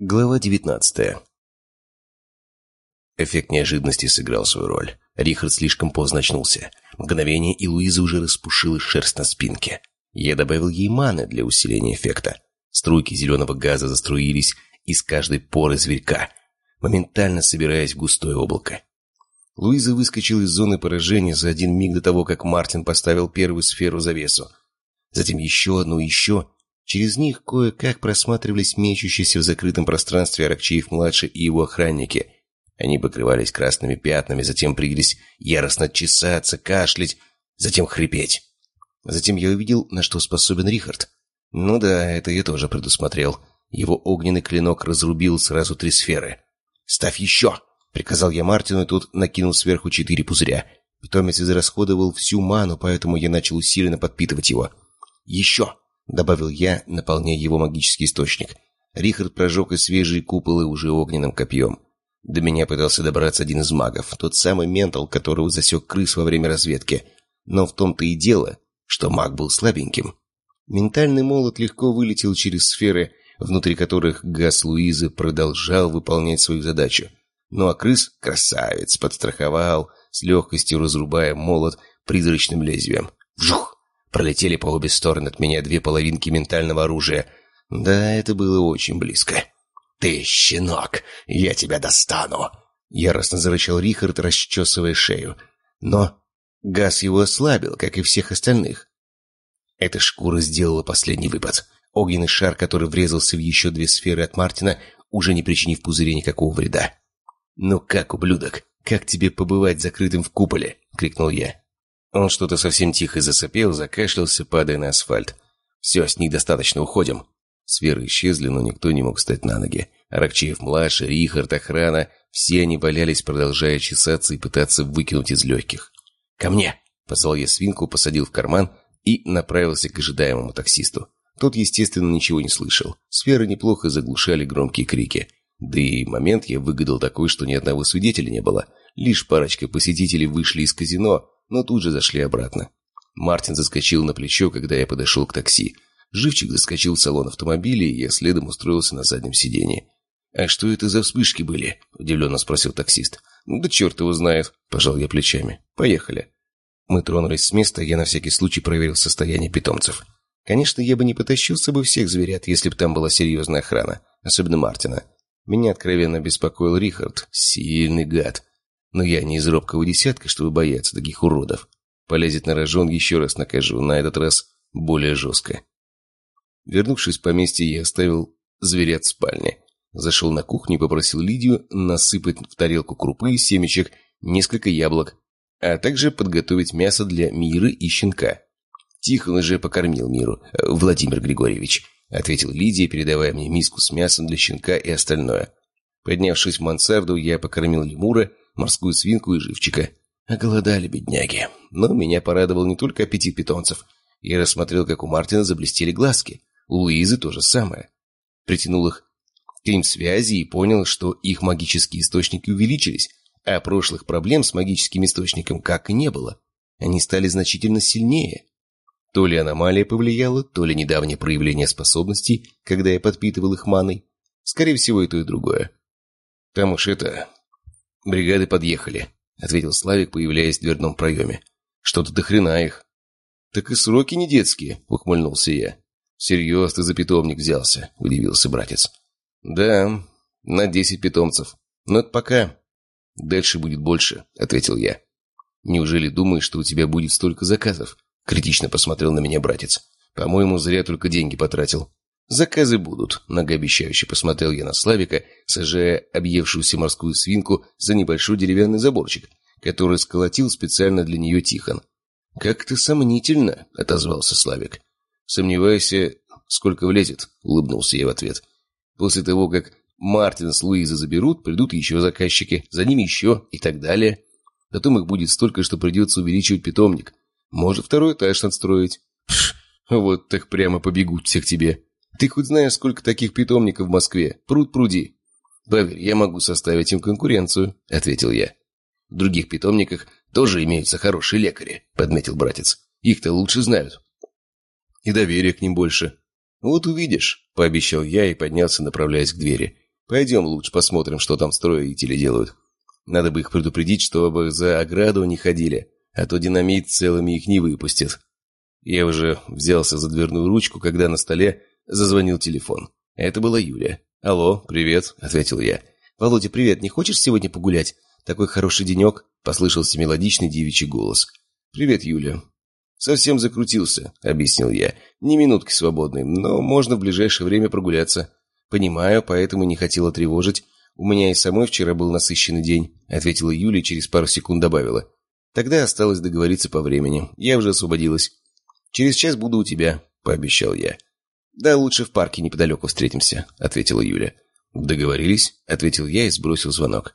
Глава 19 Эффект неожиданности сыграл свою роль. Рихард слишком поздно очнулся. Мгновение, и Луиза уже распушила шерсть на спинке. Я добавил ей маны для усиления эффекта. Струйки зеленого газа заструились из каждой поры зверька, моментально собираясь в густое облако. Луиза выскочила из зоны поражения за один миг до того, как Мартин поставил первую сферу завесу. Затем еще одну, еще, Через них кое-как просматривались мечущиеся в закрытом пространстве Аракчеев-младший и его охранники. Они покрывались красными пятнами, затем принялись яростно чесаться, кашлять, затем хрипеть. Затем я увидел, на что способен Рихард. Ну да, это я тоже предусмотрел. Его огненный клинок разрубил сразу три сферы. «Ставь еще!» — приказал я Мартину, и тут накинул сверху четыре пузыря. Питомец израсходовал всю ману, поэтому я начал усиленно подпитывать его. «Еще!» Добавил я, наполняя его магический источник. Рихард прожег и свежие куполы уже огненным копьем. До меня пытался добраться один из магов, тот самый ментал, которого засек крыс во время разведки. Но в том-то и дело, что маг был слабеньким. Ментальный молот легко вылетел через сферы, внутри которых газ Луизы продолжал выполнять свою задачу. Ну а крыс, красавец, подстраховал, с легкостью разрубая молот призрачным лезвием. Вжух! Пролетели по обе стороны от меня две половинки ментального оружия. Да, это было очень близко. «Ты, щенок, я тебя достану!» Яростно зарычал Рихард, расчесывая шею. Но газ его ослабил, как и всех остальных. Эта шкура сделала последний выпад. Огненный шар, который врезался в еще две сферы от Мартина, уже не причинив пузыре никакого вреда. «Ну как, ублюдок, как тебе побывать закрытым в куполе?» — крикнул я. Он что-то совсем тихо засопел, закашлялся, падая на асфальт. «Все, с них достаточно, уходим». Сферы исчезли, но никто не мог встать на ноги. Аракчеев-младший, Рихард, охрана — все они валялись, продолжая чесаться и пытаться выкинуть из легких. «Ко мне!» — позвал я свинку, посадил в карман и направился к ожидаемому таксисту. Тот, естественно, ничего не слышал. Сферы неплохо заглушали громкие крики. Да и момент я выгадал такой, что ни одного свидетеля не было. Лишь парочка посетителей вышли из казино, но тут же зашли обратно. Мартин заскочил на плечо, когда я подошел к такси. Живчик заскочил в салон автомобиля, и я следом устроился на заднем сиденье. «А что это за вспышки были?» – удивленно спросил таксист. «Ну да черт его знает», – пожал я плечами. «Поехали». Мы тронулись с места, я на всякий случай проверил состояние питомцев. Конечно, я бы не потащился бы всех зверят, если бы там была серьезная охрана, особенно Мартина. Меня откровенно беспокоил Рихард, сильный гад. Но я не из робкого десятка, чтобы бояться таких уродов. Полезет на рожон, еще раз накажу, на этот раз более жестко. Вернувшись в поместье, я оставил зверят в спальне. Зашел на кухню и попросил Лидию насыпать в тарелку крупы, семечек, несколько яблок, а также подготовить мясо для Миры и щенка. Тихон уже покормил Миру, Владимир Григорьевич, ответил Лидия, передавая мне миску с мясом для щенка и остальное. Поднявшись в мансарду, я покормил лемура, морскую свинку и живчика. Оголодали бедняги. Но меня порадовал не только аппетит питомцев. Я рассмотрел, как у Мартина заблестели глазки. У Луизы то же самое. Притянул их к им связи и понял, что их магические источники увеличились, а прошлых проблем с магическим источником как и не было. Они стали значительно сильнее. То ли аномалия повлияла, то ли недавнее проявление способностей, когда я подпитывал их маной. Скорее всего, и то, и другое. Там уж это... «Бригады подъехали», — ответил Славик, появляясь в дверном проеме. «Что-то до хрена их». «Так и сроки не детские», — ухмыльнулся я. «Серьез ты за питомник взялся», — удивился братец. «Да, на десять питомцев. Но это пока. Дальше будет больше», — ответил я. «Неужели думаешь, что у тебя будет столько заказов?» — критично посмотрел на меня братец. «По-моему, зря только деньги потратил. «Заказы будут», — многообещающе посмотрел я на Славика, сажая объевшуюся морскую свинку за небольшой деревянный заборчик, который сколотил специально для нее Тихон. «Как-то сомнительно», — отозвался Славик. «Сомневайся, сколько влезет», — улыбнулся я в ответ. «После того, как Мартин с Луизой заберут, придут еще заказчики, за ними еще и так далее. Потом их будет столько, что придется увеличивать питомник. Может, второй этаж надстроить. Пш, вот так прямо побегут всех тебе». Ты хоть знаешь, сколько таких питомников в Москве? Пруд пруди. Поверь, я могу составить им конкуренцию, ответил я. В других питомниках тоже имеются хорошие лекари, подметил братец. Их-то лучше знают. И доверия к ним больше. Вот увидишь, пообещал я и поднялся, направляясь к двери. Пойдем лучше посмотрим, что там строители делают. Надо бы их предупредить, чтобы за ограду не ходили, а то динамит целыми их не выпустит. Я уже взялся за дверную ручку, когда на столе зазвонил телефон. Это была Юля. «Алло, привет», — ответил я. «Володя, привет, не хочешь сегодня погулять? Такой хороший денек», — послышался мелодичный девичий голос. «Привет, Юля». «Совсем закрутился», — объяснил я. «Ни минутки свободной, но можно в ближайшее время прогуляться». «Понимаю, поэтому не хотела тревожить. У меня и самой вчера был насыщенный день», — ответила Юля и через пару секунд добавила. «Тогда осталось договориться по времени. Я уже освободилась». «Через час буду у тебя», — пообещал я. «Да лучше в парке неподалеку встретимся», — ответила Юля. «Договорились?» — ответил я и сбросил звонок.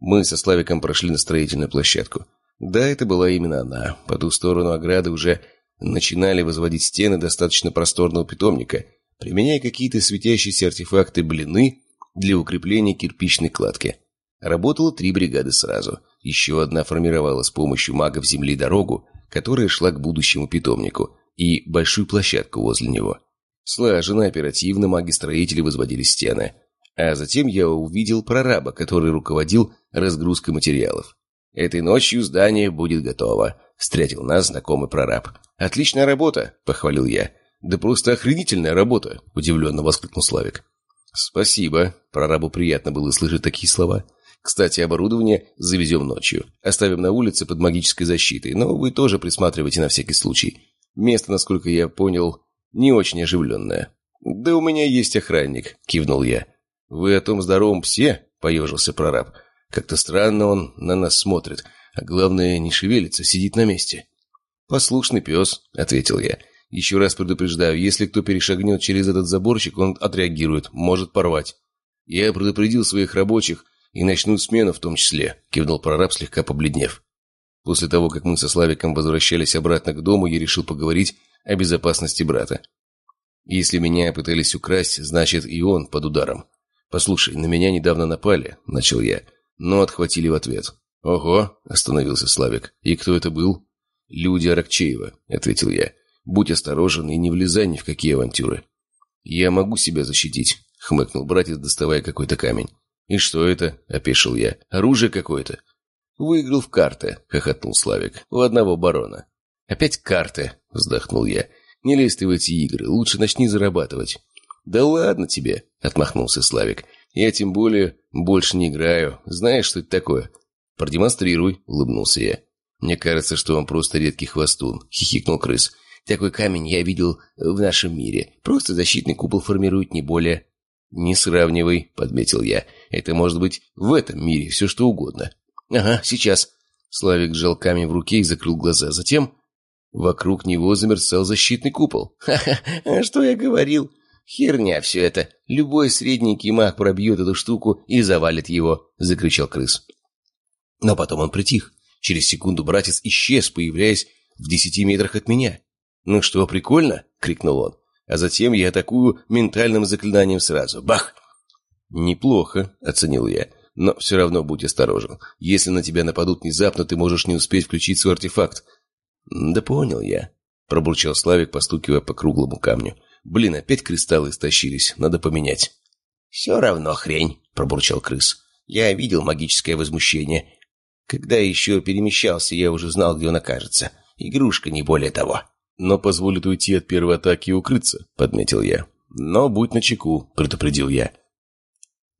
Мы со Славиком прошли на строительную площадку. Да, это была именно она. По ту сторону ограды уже начинали возводить стены достаточно просторного питомника, применяя какие-то светящиеся артефакты блины для укрепления кирпичной кладки. Работало три бригады сразу. Еще одна формировала с помощью магов земли дорогу, которая шла к будущему питомнику, и большую площадку возле него. Слаженно, оперативно маги-строители возводили стены. А затем я увидел прораба, который руководил разгрузкой материалов. «Этой ночью здание будет готово», — встретил нас знакомый прораб. «Отличная работа», — похвалил я. «Да просто охренительная работа», — удивленно воскликнул Славик. «Спасибо». Прорабу приятно было слышать такие слова. «Кстати, оборудование завезем ночью. Оставим на улице под магической защитой, но вы тоже присматривайте на всякий случай. Место, насколько я понял, не очень оживленное». «Да у меня есть охранник», — кивнул я. «Вы о том здоровом псе?» — поежился прораб. «Как-то странно он на нас смотрит, а главное, не шевелится, сидит на месте». «Послушный пес», — ответил я. «Еще раз предупреждаю, если кто перешагнет через этот заборчик, он отреагирует, может порвать». «Я предупредил своих рабочих и начнут смену в том числе», — кивнул прораб, слегка побледнев. После того, как мы со Славиком возвращались обратно к дому, я решил поговорить о безопасности брата. Если меня пытались украсть, значит и он под ударом. «Послушай, на меня недавно напали», — начал я, но отхватили в ответ. «Ого!» — остановился Славик. «И кто это был?» «Люди Аракчеева», — ответил я. «Будь осторожен и не влезай ни в какие авантюры». «Я могу себя защитить», — хмыкнул братец, доставая какой-то камень. «И что это?» — опешил я. «Оружие какое-то». «Выиграл в карты», — хохотнул Славик. «У одного барона». «Опять карты», — вздохнул я. «Не лезь ты в эти игры, лучше начни зарабатывать». «Да ладно тебе», — отмахнулся Славик. «Я тем более больше не играю. Знаешь, что это такое?» «Продемонстрируй», — улыбнулся я. «Мне кажется, что он просто редкий хвостун», — хихикнул крыс. «Такой камень я видел в нашем мире. Просто защитный купол формирует не более...» «Не сравнивай», — подметил я. «Это может быть в этом мире все что угодно». «Ага, сейчас». Славик сжал камень в руке и закрыл глаза. Затем вокруг него замерцал защитный купол. «Ха-ха, а что я говорил?» «Херня все это. Любой средненький маг пробьет эту штуку и завалит его», — закричал крыс. Но потом он притих. Через секунду братец исчез, появляясь в десяти метрах от меня. «Ну что, прикольно?» — крикнул он. А затем я атакую ментальным заклинанием сразу. Бах! «Неплохо», — оценил я. «Но все равно будь осторожен. Если на тебя нападут внезапно, ты можешь не успеть включить свой артефакт». «Да понял я», — пробурчал Славик, постукивая по круглому камню. Блин, опять кристаллы истощились. Надо поменять. «Все равно хрень», — пробурчал крыс. «Я видел магическое возмущение. Когда еще перемещался, я уже знал, где он окажется. Игрушка, не более того». «Но позволит уйти от первой атаки и укрыться», — подметил я. «Но будь начеку», — предупредил я.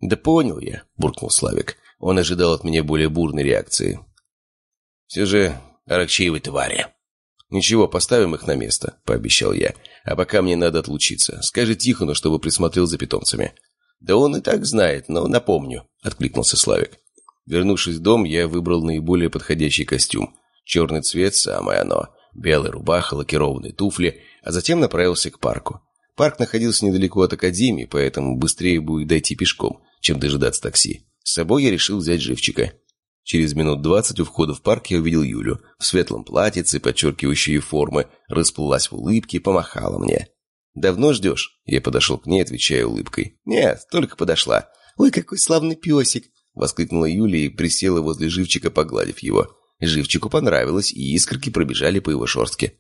«Да понял я», — буркнул Славик. Он ожидал от меня более бурной реакции. «Все же Аракчеевы твари». «Ничего, поставим их на место», — пообещал я. «А пока мне надо отлучиться. Скажи Тихону, чтобы присмотрел за питомцами». «Да он и так знает, но напомню», — откликнулся Славик. Вернувшись в дом, я выбрал наиболее подходящий костюм. Черный цвет — самое оно. Белая рубаха, лакированные туфли, а затем направился к парку. Парк находился недалеко от академии, поэтому быстрее будет дойти пешком, чем дожидаться такси. С собой я решил взять живчика. Через минут двадцать у входа в парк я увидел Юлю. В светлом платьице, подчеркивающей формы, расплылась в улыбке помахала мне. «Давно ждешь?» Я подошел к ней, отвечая улыбкой. «Нет, только подошла». «Ой, какой славный песик!» Воскликнула Юля и присела возле живчика, погладив его. Живчику понравилось, и искорки пробежали по его шорстке.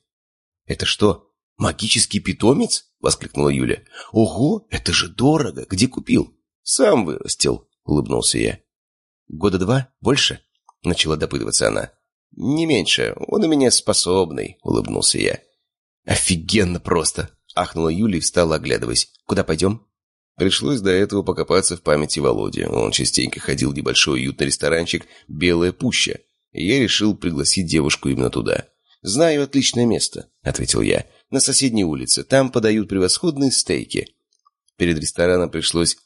«Это что, магический питомец?» — воскликнула Юля. «Ого, это же дорого! Где купил?» «Сам вырастил», — улыбнулся я. «Года два? Больше?» — начала допытываться она. «Не меньше. Он у меня способный», — улыбнулся я. «Офигенно просто!» — ахнула Юля и встала, оглядываясь. «Куда пойдем?» Пришлось до этого покопаться в памяти Володи. Он частенько ходил в небольшой уютный ресторанчик «Белая пуща», и я решил пригласить девушку именно туда. «Знаю отличное место», — ответил я. «На соседней улице. Там подают превосходные стейки». Перед рестораном пришлось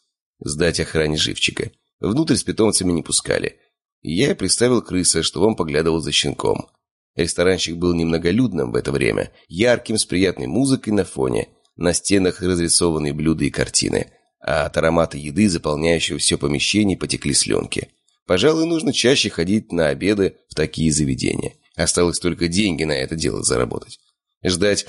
сдать охране живчика. Внутрь с питомцами не пускали. Я приставил крыса, чтобы он поглядывал за щенком. Ресторанчик был немноголюдным в это время, ярким, с приятной музыкой на фоне. На стенах разрисованные блюда и картины. А от аромата еды, заполняющего все помещение, потекли слюнки. Пожалуй, нужно чаще ходить на обеды в такие заведения. Осталось только деньги на это дело заработать. Ждать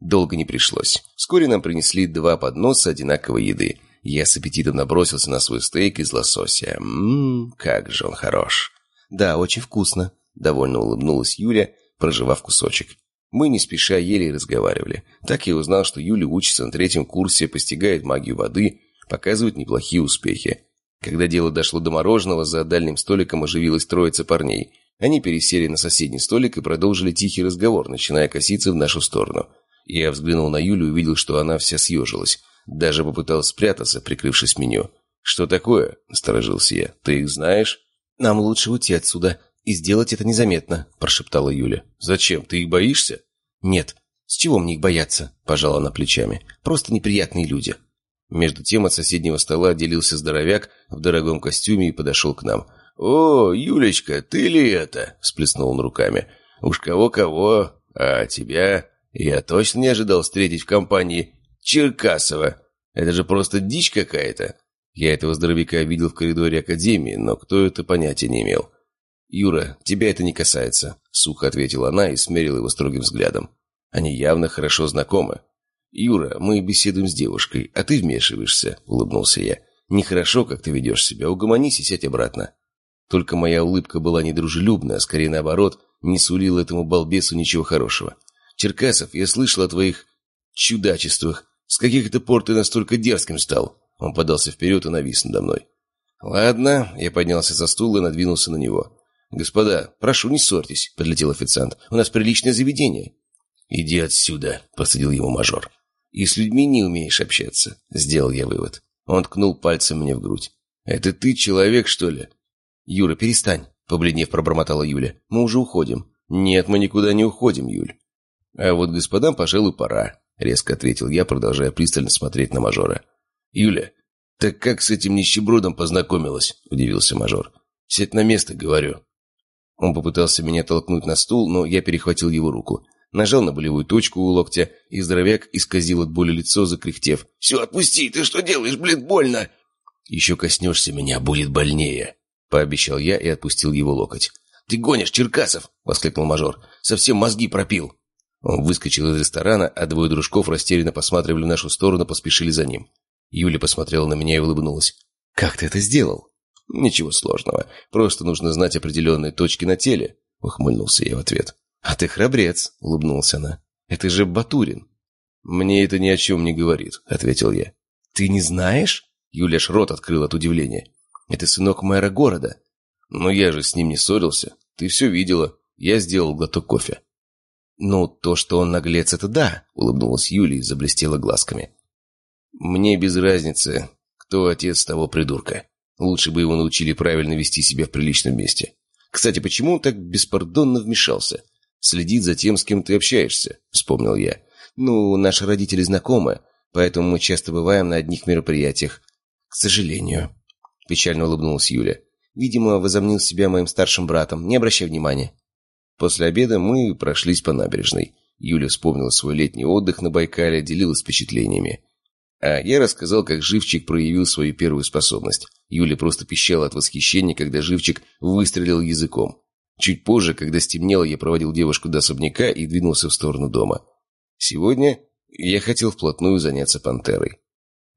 долго не пришлось. Вскоре нам принесли два подноса одинаковой еды – я с аппетитом набросился на свой стейк из лосося. Ммм, как же он хорош. Да, очень вкусно. Довольно улыбнулась Юля, проживав кусочек. Мы не спеша ели и разговаривали. Так я узнал, что Юля учится на третьем курсе, постигает магию воды, показывает неплохие успехи. Когда дело дошло до мороженого, за дальним столиком оживилась троица парней. Они пересели на соседний столик и продолжили тихий разговор, начиная коситься в нашу сторону. Я взглянул на Юлю и увидел, что она вся съежилась. Даже попытался спрятаться, прикрывшись меню. «Что такое?» – насторожился я. «Ты их знаешь?» «Нам лучше уйти отсюда и сделать это незаметно», – прошептала Юля. «Зачем? Ты их боишься?» «Нет. С чего мне их бояться?» – пожала она плечами. «Просто неприятные люди». Между тем от соседнего стола отделился здоровяк в дорогом костюме и подошел к нам. «О, Юлечка, ты ли это?» – всплеснул он руками. «Уж кого-кого, а тебя я точно не ожидал встретить в компании Черкасова. Это же просто дичь какая-то. Я этого здоровяка видел в коридоре Академии, но кто это понятия не имел. «Юра, тебя это не касается», — сухо ответила она и смерила его строгим взглядом. «Они явно хорошо знакомы». «Юра, мы беседуем с девушкой, а ты вмешиваешься», — улыбнулся я. «Нехорошо, как ты ведешь себя. Угомонись и сядь обратно». Только моя улыбка была недружелюбная, а скорее наоборот, не сулила этому балбесу ничего хорошего. «Черкасов, я слышал о твоих чудачествах. С каких это пор ты настолько дерзким стал?» Он подался вперед и навис надо мной. «Ладно», — я поднялся со стула и надвинулся на него. «Господа, прошу, не ссорьтесь», — подлетел официант. «У нас приличное заведение». «Иди отсюда», — посадил его мажор. «И с людьми не умеешь общаться», — сделал я вывод. Он ткнул пальцем мне в грудь. «Это ты человек, что ли?» «Юра, перестань», — побледнев пробормотала Юля. «Мы уже уходим». «Нет, мы никуда не уходим, Юль». «А вот господам, пожалуй, пора резко ответил я, продолжая пристально смотреть на мажора. «Юля, так как с этим нищебродом познакомилась?» – удивился мажор. «Сядь на место, говорю». Он попытался меня толкнуть на стул, но я перехватил его руку. Нажал на болевую точку у локтя, и здоровяк исказил от боли лицо, закряхтев. «Все, отпусти! Ты что делаешь? Блин, больно!» «Еще коснешься меня, будет больнее!» Пообещал я и отпустил его локоть. «Ты гонишь, Черкасов!» — воскликнул мажор. «Совсем мозги пропил!» Он выскочил из ресторана, а двое дружков растерянно посматривали в нашу сторону, поспешили за ним. Юля посмотрела на меня и улыбнулась. «Как ты это сделал?» «Ничего сложного. Просто нужно знать определенные точки на теле», — ухмыльнулся я в ответ. «А ты храбрец», — улыбнулась она. «Это же Батурин». «Мне это ни о чем не говорит», — ответил я. «Ты не знаешь?» Юля аж рот открыл от удивления. «Это сынок мэра города». «Но я же с ним не ссорился. Ты все видела. Я сделал глоток кофе». «Ну, то, что он наглец, это да», — улыбнулась Юлия и заблестела глазками. «Мне без разницы, кто отец того придурка. Лучше бы его научили правильно вести себя в приличном месте. Кстати, почему он так беспардонно вмешался? Следит за тем, с кем ты общаешься», — вспомнил я. «Ну, наши родители знакомы, поэтому мы часто бываем на одних мероприятиях. К сожалению», — печально улыбнулась Юля. «Видимо, возомнил себя моим старшим братом. Не обращай внимания». После обеда мы прошлись по набережной. Юля вспомнила свой летний отдых на Байкале, делилась впечатлениями. А я рассказал, как Живчик проявил свою первую способность. Юля просто пищала от восхищения, когда Живчик выстрелил языком. Чуть позже, когда стемнело, я проводил девушку до особняка и двинулся в сторону дома. Сегодня я хотел вплотную заняться пантерой.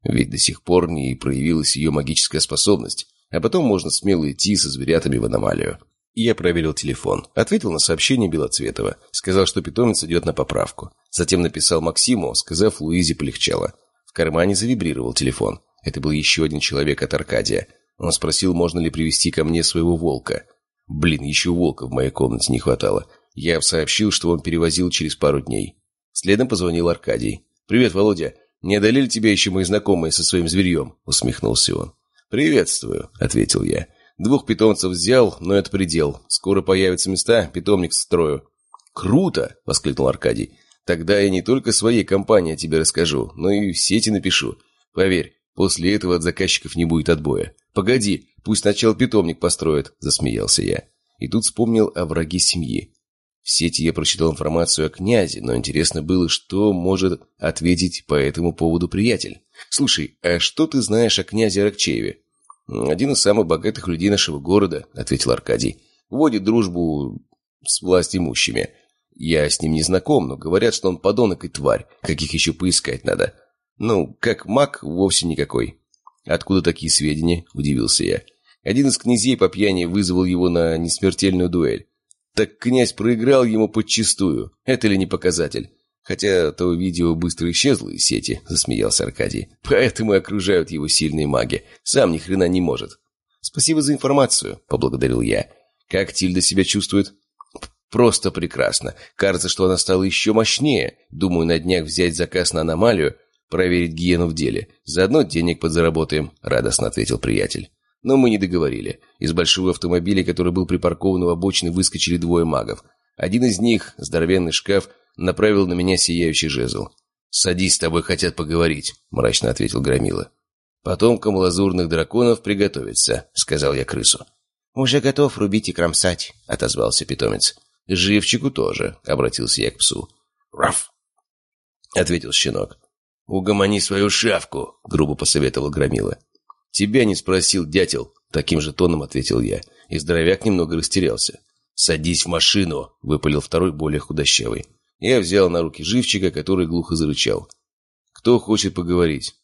Ведь до сих пор не проявилась ее магическая способность, а потом можно смело идти со зверятами в аномалию. Я проверил телефон. Ответил на сообщение Белоцветова. Сказал, что питомец идет на поправку. Затем написал Максиму, сказав, Луизе полегчало. В кармане завибрировал телефон. Это был еще один человек от Аркадия. Он спросил, можно ли привести ко мне своего волка. Блин, еще волка в моей комнате не хватало. Я сообщил, что он перевозил через пару дней. Следом позвонил Аркадий. «Привет, Володя. Не одолели тебя еще мои знакомые со своим зверьем?» — усмехнулся он. «Приветствую», — ответил я. «Двух питомцев взял, но это предел. Скоро появятся места, питомник строю». «Круто!» — воскликнул Аркадий. «Тогда я не только своей компании тебе расскажу, но и в сети напишу. Поверь, после этого от заказчиков не будет отбоя. Погоди, пусть сначала питомник построят», — засмеялся я. И тут вспомнил о враге семьи. В сети я прочитал информацию о князе, но интересно было, что может ответить по этому поводу приятель. «Слушай, а что ты знаешь о князе Аракчееве?» «Один из самых богатых людей нашего города», — ответил Аркадий. «Вводит дружбу с властимущими. Я с ним не знаком, но говорят, что он подонок и тварь. Каких еще поискать надо? Ну, как маг, вовсе никакой». «Откуда такие сведения?» — удивился я. Один из князей по пьяни вызвал его на несмертельную дуэль. Так князь проиграл ему подчистую. Это ли не показатель? Хотя то видео быстро исчезло из сети, засмеялся Аркадий. Поэтому окружают его сильные маги. Сам ни хрена не может. Спасибо за информацию, поблагодарил я. Как Тильда себя чувствует? Просто прекрасно. Кажется, что она стала еще мощнее. Думаю, на днях взять заказ на аномалию, проверить гиену в деле. Заодно денег подзаработаем, радостно ответил приятель. Но мы не договорили. Из большого автомобиля, который был припаркован у обочины, выскочили двое магов. Один из них, здоровенный шкаф, направил на меня сияющий жезл. «Садись, с тобой хотят поговорить», — мрачно ответил Громила. «Потомкам лазурных драконов приготовиться», — сказал я крысу. «Уже готов рубить и кромсать», — отозвался питомец. «Живчику тоже», — обратился я к псу. «Раф!» — ответил щенок. «Угомони свою шавку», — грубо посоветовал Громила. «Тебя не спросил, дятел», — таким же тоном ответил я. И здоровяк немного растерялся. «Садись в машину», — выпалил второй, более худощавый. Я взял на руки живчика, который глухо зарычал. «Кто хочет поговорить?»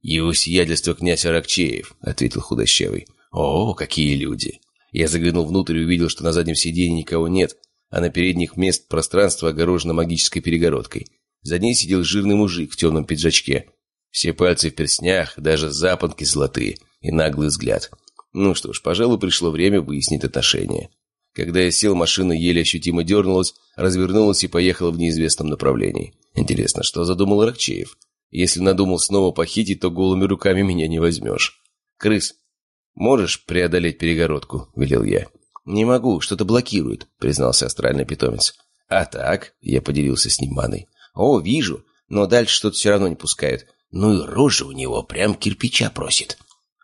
«Его сиятельство князь Аракчеев», — ответил худощавый. «О, какие люди!» Я заглянул внутрь и увидел, что на заднем сиденье никого нет, а на передних мест пространство огорожено магической перегородкой. За ней сидел жирный мужик в темном пиджачке. Все пальцы в перстнях, даже запонки золотые и наглый взгляд. Ну что ж, пожалуй, пришло время выяснить отношения. Когда я сел, машина еле ощутимо дернулась, развернулась и поехала в неизвестном направлении. Интересно, что задумал Рокчеев? Если надумал снова похитить, то голыми руками меня не возьмешь. «Крыс, можешь преодолеть перегородку?» – велел я. «Не могу, что-то блокирует», – признался астральный питомец. «А так?» – я поделился с ним маной. «О, вижу, но дальше что-то все равно не пускают. Ну и рожа у него прям кирпича просит.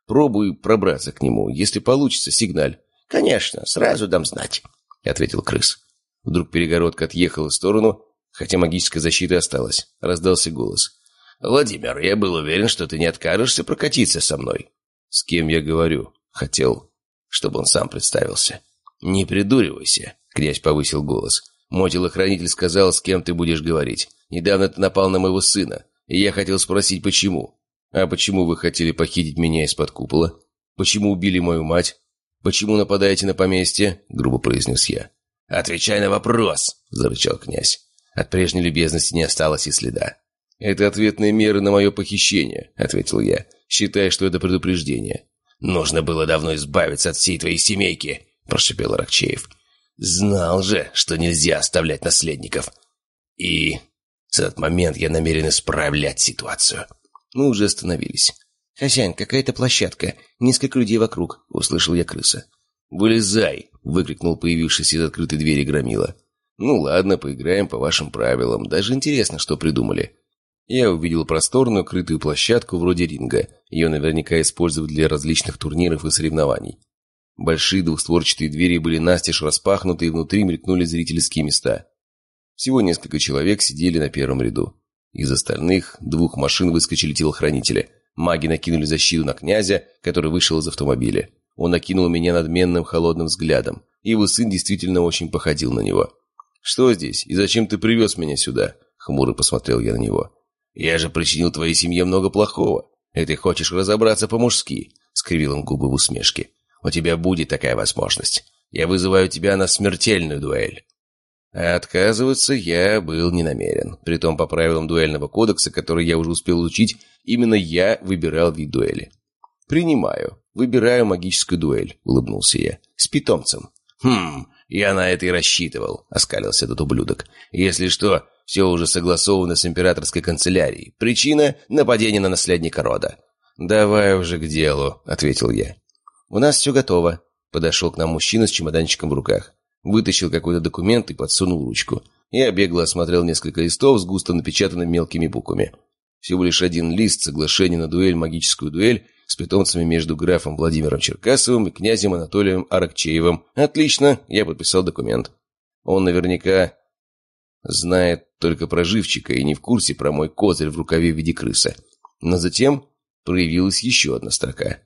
Пробуй пробраться к нему. Если получится, сигналь. Конечно, сразу дам знать, — ответил крыс. Вдруг перегородка отъехала в сторону, хотя магическая защита осталась. Раздался голос. «Владимир, я был уверен, что ты не откажешься прокатиться со мной». «С кем я говорю?» «Хотел, чтобы он сам представился». «Не придуривайся», — князь повысил голос. «Мой телохранитель сказал, с кем ты будешь говорить. Недавно ты напал на моего сына. И я хотел спросить, почему. А почему вы хотели похитить меня из-под купола? Почему убили мою мать? Почему нападаете на поместье?» — грубо произнес я. «Отвечай на вопрос!» — зарычал князь. От прежней любезности не осталось и следа. «Это ответные меры на мое похищение», — ответил я, считая, что это предупреждение. «Нужно было давно избавиться от всей твоей семейки», — прошипел Рокчеев. «Знал же, что нельзя оставлять наследников. И в этот момент я намерен исправлять ситуацию. Мы уже остановились. «Хозяин, какая-то площадка. Несколько людей вокруг», — услышал я крыса. «Вылезай!» — выкрикнул появившийся из открытой двери Громила. «Ну ладно, поиграем по вашим правилам. Даже интересно, что придумали». Я увидел просторную крытую площадку вроде ринга. Ее наверняка используют для различных турниров и соревнований. Большие двухстворчатые двери были настежь распахнуты, и внутри мелькнули зрительские места. Всего несколько человек сидели на первом ряду. Из остальных двух машин выскочили телохранители. Маги накинули защиту на князя, который вышел из автомобиля. Он накинул меня надменным холодным взглядом. Его сын действительно очень походил на него. «Что здесь? И зачем ты привез меня сюда?» Хмуро посмотрел я на него. «Я же причинил твоей семье много плохого. И ты хочешь разобраться по-мужски?» Скривил он губы в усмешке. «У тебя будет такая возможность. Я вызываю тебя на смертельную дуэль». А отказываться я был не намерен. Притом, по правилам дуэльного кодекса, который я уже успел учить, именно я выбирал вид дуэли. «Принимаю. Выбираю магическую дуэль», — улыбнулся я. «С питомцем». «Хм, я на это и рассчитывал», — оскалился этот ублюдок. «Если что, все уже согласовано с императорской канцелярией. Причина — нападение на наследника рода». «Давай уже к делу», — ответил я. «У нас все готово», — подошел к нам мужчина с чемоданчиком в руках. Вытащил какой-то документ и подсунул ручку. Я бегло осмотрел несколько листов с густо напечатанными мелкими буквами. Всего лишь один лист соглашения на дуэль, магическую дуэль, с питомцами между графом Владимиром Черкасовым и князем Анатолием Аракчеевым. Отлично, я подписал документ. Он наверняка знает только про живчика и не в курсе про мой козырь в рукаве в виде крыса. Но затем проявилась еще одна строка.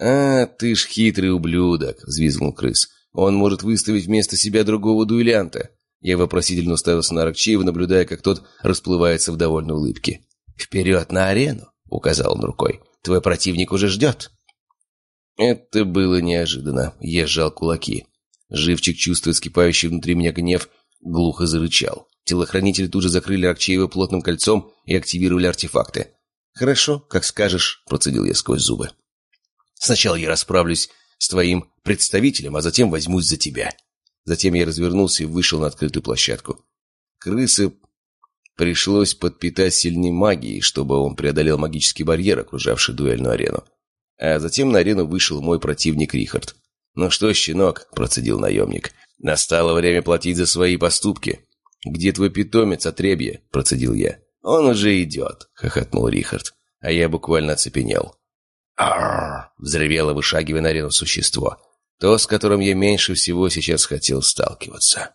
«А, ты ж хитрый ублюдок!» — взвизгнул крыс. Он может выставить вместо себя другого дуэлянта. Я вопросительно уставился на Аракчеева, наблюдая, как тот расплывается в довольной улыбке. «Вперед на арену!» — указал он рукой. «Твой противник уже ждет!» Это было неожиданно. Я сжал кулаки. Живчик, чувствуя скипающий внутри меня гнев, глухо зарычал. Телохранители тут же закрыли Аракчеева плотным кольцом и активировали артефакты. «Хорошо, как скажешь», — процедил я сквозь зубы. «Сначала я расправлюсь с твоим представителем, а затем возьмусь за тебя». Затем я развернулся и вышел на открытую площадку. Крысы пришлось подпитать сильней магией, чтобы он преодолел магический барьер, окружавший дуэльную арену. А затем на арену вышел мой противник Рихард. «Ну что, щенок», — процедил наемник, — «настало время платить за свои поступки». «Где твой питомец, отребье?» — процедил я. «Он уже идет», — хохотнул Рихард. А я буквально оцепенел. «Арррр!» — взревело, вышагивая на арену существо. То, с которым я меньше всего сейчас хотел сталкиваться.